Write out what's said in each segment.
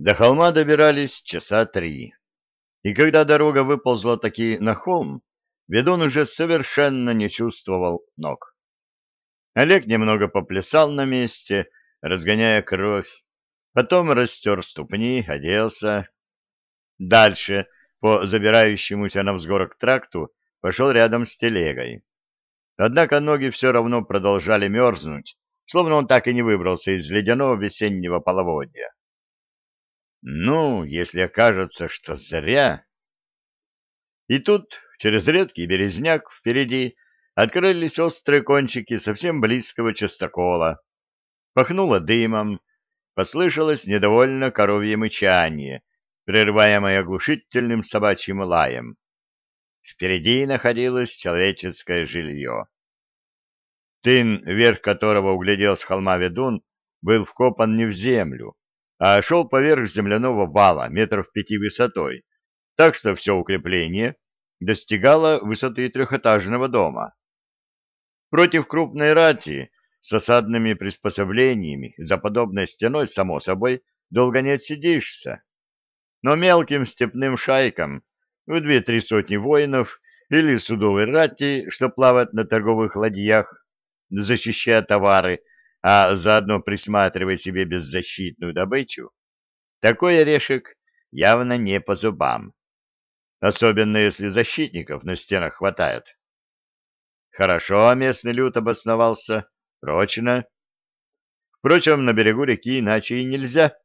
До холма добирались часа три. И когда дорога выползла таки на холм, ведун уже совершенно не чувствовал ног. Олег немного поплясал на месте, разгоняя кровь, потом растер ступни, оделся. Дальше, по забирающемуся на взгорок тракту, пошел рядом с телегой. Однако ноги все равно продолжали мерзнуть, словно он так и не выбрался из ледяного весеннего половодья. Ну, если окажется, что зря... И тут, через редкий березняк впереди, открылись острые кончики совсем близкого частокола. Пахнуло дымом, послышалось недовольно коровье мычание, прерываемое оглушительным собачьим лаем. Впереди находилось человеческое жилье. Тын, верх которого углядел с холма ведун, был вкопан не в землю, а шел поверх земляного вала метров пяти высотой, так что все укрепление достигало высоты трехэтажного дома. Против крупной рати с осадными приспособлениями за подобной стеной, само собой, долго не отсидишься. Но мелким степным шайкам в две-три сотни воинов или судовой рати, что плавают на торговых ладьях, защищая товары, а заодно присматривая себе беззащитную добычу, такой орешек явно не по зубам. Особенно если защитников на стенах хватает. Хорошо местный люд обосновался, прочно. Впрочем, на берегу реки иначе и нельзя.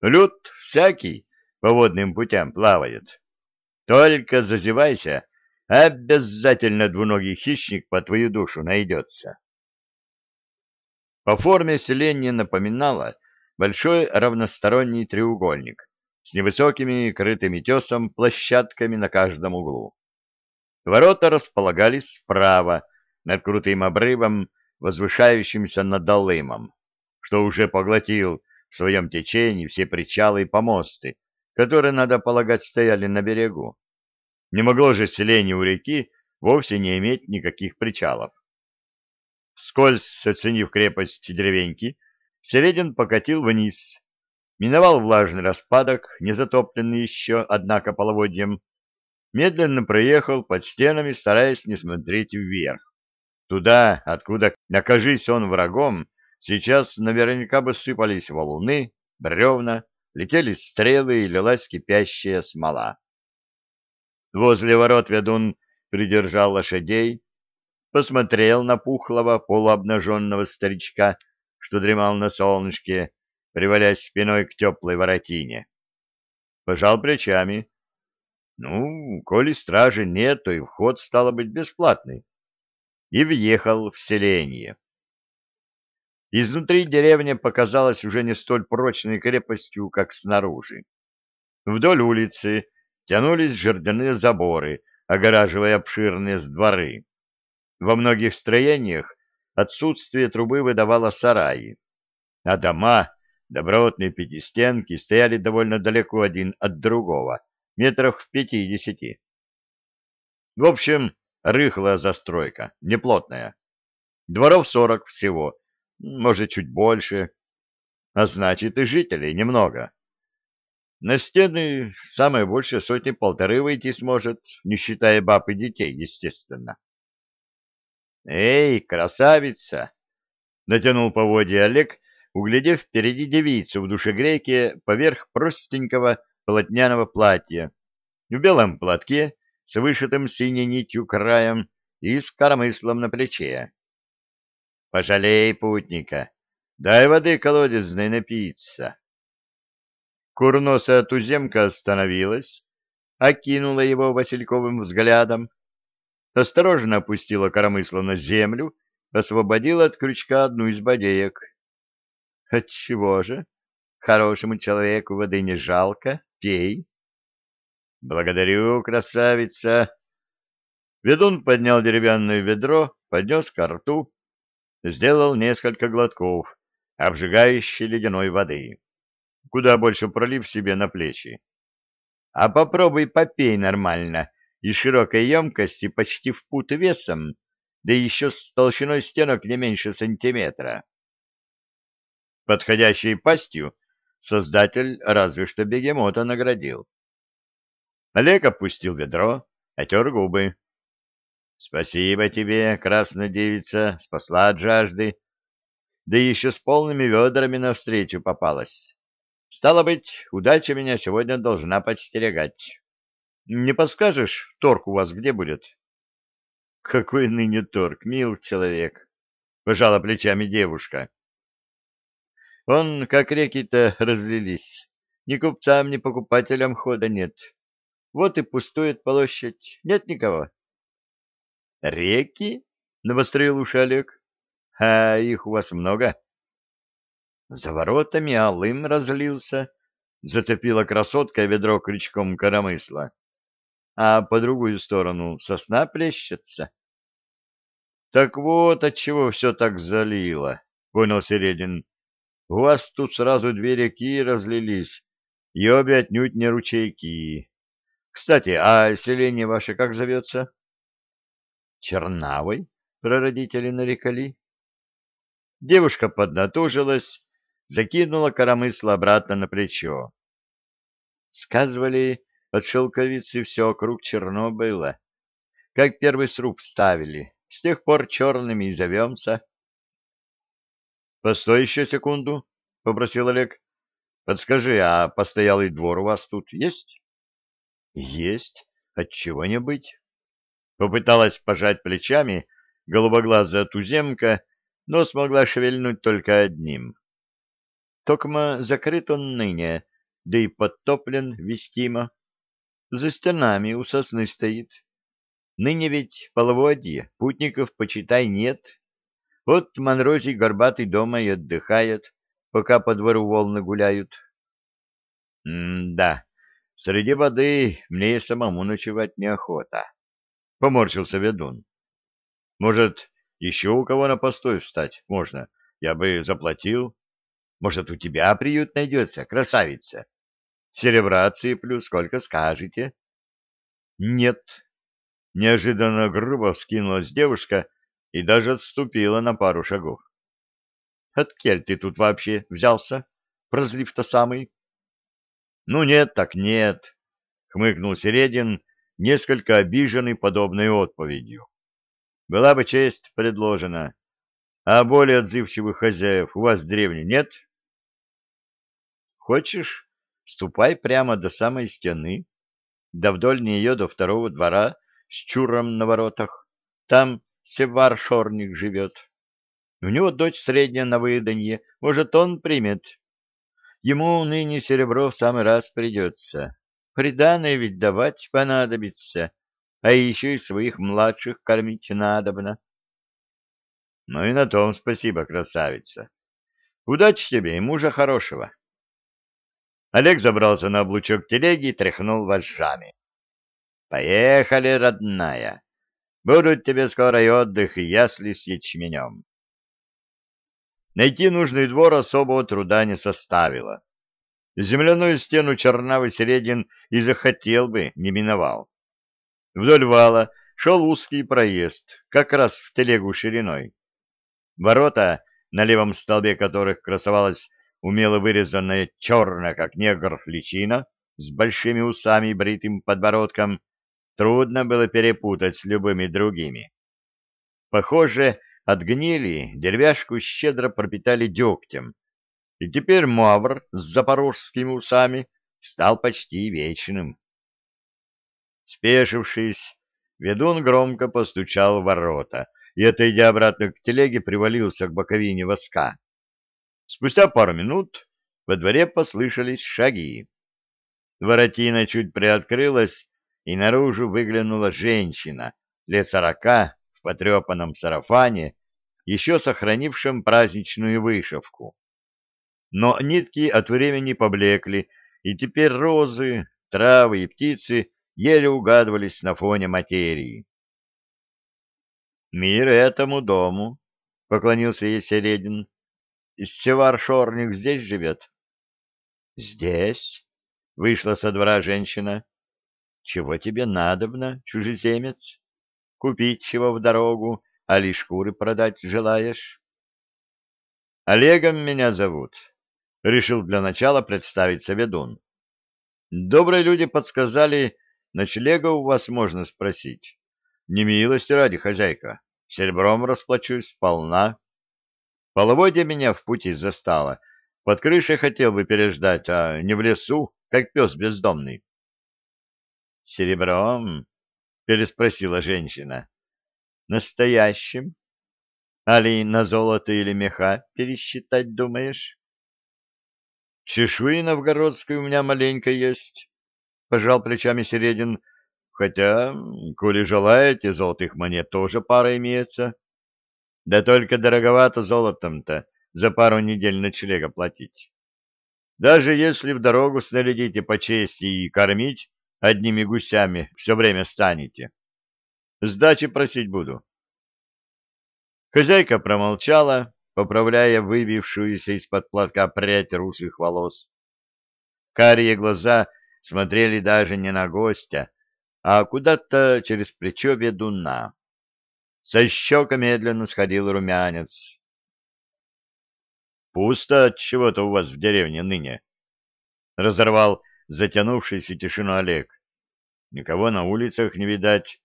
Люд всякий по водным путям плавает. Только зазевайся, обязательно двуногий хищник по твою душу найдется. По форме селение напоминало большой равносторонний треугольник с невысокими крытыми тесом площадками на каждом углу. Ворота располагались справа, над крутым обрывом, возвышающимся над Долымом, что уже поглотил в своем течении все причалы и помосты, которые, надо полагать, стояли на берегу. Не могло же селение у реки вовсе не иметь никаких причалов. Вскользь оценив крепость деревеньки, Середин покатил вниз, миновал влажный распадок, не затопленный еще, однако, половодьем, медленно проехал под стенами, стараясь не смотреть вверх. Туда, откуда, накажись он врагом, сейчас наверняка бы сыпались валуны, бревна, летели стрелы и лилась кипящая смола. Возле ворот ведун придержал лошадей, посмотрел на пухлого полуобнаженного старичка, что дремал на солнышке, привалясь спиной к теплой воротине. Пожал плечами. Ну, коли стражи нет, то и вход стало быть бесплатный. И въехал в селение. Изнутри деревня показалась уже не столь прочной крепостью, как снаружи. Вдоль улицы тянулись жердяные заборы, огораживая обширные дворы. Во многих строениях отсутствие трубы выдавало сараи, а дома, добротные пятистенки, стояли довольно далеко один от другого, метрах в пятидесяти. В общем, рыхлая застройка, неплотная. Дворов сорок всего, может, чуть больше, а значит и жителей немного. На стены самое большее сотни-полторы выйти сможет, не считая баб и детей, естественно. «Эй, красавица!» — натянул поводья Олег, углядев впереди девицу в душегрейке поверх простенького полотняного платья, в белом платке с вышитым синей нитью краем и с коромыслом на плече. «Пожалей путника, дай воды колодезной напиться». Курносая туземка остановилась, окинула его васильковым взглядом, осторожно опустила коромысло на землю, освободила от крючка одну из бодеек. — Отчего же? Хорошему человеку воды не жалко, пей. — Благодарю, красавица. Ведун поднял деревянное ведро, поднес ко рту, сделал несколько глотков обжигающей ледяной воды, куда больше пролив себе на плечи. — А попробуй попей нормально, и широкой емкости почти в пут весом, да еще с толщиной стенок не меньше сантиметра. Подходящей пастью создатель разве что бегемота наградил. Олег опустил ведро, отер губы. — Спасибо тебе, красная девица, спасла от жажды. Да еще с полными ведрами навстречу попалась. Стало быть, удача меня сегодня должна подстерегать. Не подскажешь, торг у вас где будет? — Какой ныне торг, мил человек! — пожала плечами девушка. — Он, как реки-то, разлились. Ни купцам, ни покупателям хода нет. Вот и пустует площадь. Нет никого. — Реки? — навострил уши Олег. — А их у вас много? — За воротами алым разлился. Зацепила красотка ведро крючком коромысла. А по другую сторону сосна плещется. — Так вот, отчего все так залило, — понял Середин. — У вас тут сразу две реки разлились, и обе отнюдь не ручейки. Кстати, а селение ваше как зовется? Чернавой, прародители нарекали. Девушка поднатужилась, закинула коромысло обратно на плечо. Сказывали, от шелковицы все вокруг черно было. Как первый сруб ставили, с тех пор черными и зовемся. — Постой еще секунду, — попросил Олег. — Подскажи, а постоялый двор у вас тут есть? Есть. Отчего не быть? Попыталась пожать плечами голубоглазая туземка, но смогла шевельнуть только одним. Токма закрыт он ныне, да и подтоплен вестимо. За стенами у сосны стоит. Ныне ведь половодье, путников, почитай, нет. Вот Монрозий горбатый дома и отдыхает, пока по двору волны гуляют. М-да, Среди воды мне и самому ночевать неохота. Поморщился ведун. Может, еще у кого на постой встать можно? Я бы заплатил. Может, у тебя приют найдется, красавица? Серебра цыплю, сколько скажете? Нет. Неожиданно грубо вскинулась девушка и даже отступила на пару шагов. От кель ты тут вообще взялся? Прозлив-то самый. Ну нет, так нет, хмыкнул Середин, несколько обиженный подобной отповедью. Была бы честь предложена. А более отзывчивых хозяев у вас в деревне нет? Хочешь, ступай прямо до самой стены, да вдоль нее до второго двора с чуром на воротах. Там Севар-шорник живет. У него дочь средняя на выданье, может, он примет. Ему ныне серебро в самый раз придется. Приданное ведь давать понадобится, а еще и своих младших кормить надобно. Ну и на том спасибо, красавица. Удачи тебе и мужа хорошего. Олег забрался на облучок телеги и тряхнул вожжами. Поехали, родная. Будут тебе скоро и отдых, и ясли с ячменем. Найти нужный двор особого труда не составило. Земляную стену Чернавый Середин и захотел бы, не миновал. Вдоль вала шел узкий проезд, как раз в телегу шириной. Ворота, на левом столбе которых красовалась умело вырезанная черная, как негр, личина с большими усами и бритым подбородком, трудно было перепутать с любыми другими. Похоже, от гнили деревяшку щедро пропитали дегтем, и теперь мавр с запорожскими усами стал почти вечным. Спешившись, ведун громко постучал в ворота и, отойдя обратно к телеге, привалился к боковине воска. Спустя пару минут во дворе послышались шаги. Воротина чуть приоткрылась, и наружу выглянула женщина, лет сорока, потрепанном сарафане, еще сохранившем праздничную вышивку. Но нитки от времени поблекли, и теперь розы, травы и птицы еле угадывались на фоне материи. «Мир этому дому», — поклонился ей Середин. «Севар Шорник здесь живет?» «Здесь», — вышла со двора женщина. «Чего тебе надобно, чужеземец?» Купить чего в дорогу, а ли шкуры продать желаешь? Олегом меня зовут. решил для начала представиться ведун. Добрые люди подсказали, ночлега у вас можно спросить. Не милости ради, хозяйка. Серебром расплачусь сполна. Половодье меня в пути застало. Под крышей хотел бы переждать, а не в лесу, как пес бездомный. — Серебром? — переспросила женщина. — Настоящим? Али на золото или меха пересчитать думаешь? — Чешуи новгородской у меня маленько есть, — пожал плечами Середин, — Хотя, коли желаете, золотых монет тоже пара имеется. Да только дороговато золотом-то за пару недель ночлега платить. Даже если в дорогу снарядите по чести и кормить одними гусями все время станете. Сдачи просить буду. Хозяйка промолчала, поправляя выбившуюся из-под платка прядь русых волос. Карие глаза смотрели даже не на гостя, а куда-то через плечо ведуна. Со щека медленно сходил румянец. «Пусто от чего-то у вас в деревне ныне», — разорвал затянувшуюся тишину Олег. «Никого на улицах не видать.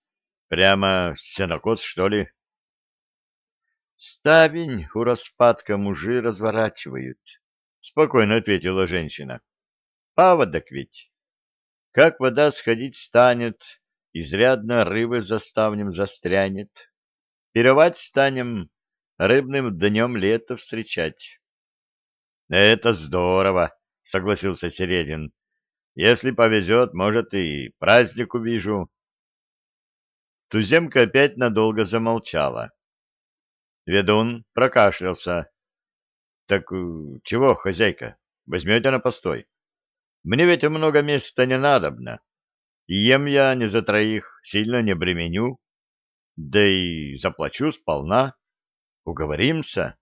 Прямо сенокос, что ли?» «Ставень у распадка мужи разворачивают», — спокойно ответила женщина. «Паводок ведь». Как вода сходить станет, изрядно рыбы за ставнем застрянет. Пировать станем, рыбным днем лето встречать. — Это здорово, — согласился Середин. — Если повезет, может, и праздник увижу. Туземка опять надолго замолчала. Ведун прокашлялся. — Так э, чего, хозяйка, возьмете на постой? Мне ведь много места не надобно. Ем я не за троих, сильно не бременю. Да и заплачу сполна. Уговоримся.